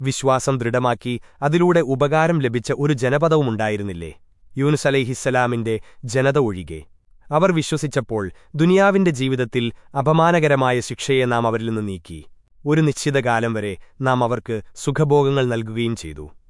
വിശ്വാസം ദൃഢമാക്കി അതിലൂടെ ഉപകാരം ലഭിച്ച ഒരു ജനപദവുമുണ്ടായിരുന്നില്ലേ യൂനുസ് അലൈഹിസ്സലാമിന്റെ ജനത ഒഴികെ. അവർ വിശ്വസിച്ചപ്പോൾ ദുനിയാവിന്റെ ജീവിതത്തിൽ അപമാനകരമായ ശിക്ഷയെ നാം അവരിൽ നിന്ന് നീക്കി. ഒരു നിശ്ചിത കാലം വരെ നാം അവർക്ക് സുഖഭോഗങ്ങൾ നൽകുകയും ചെയ്തു.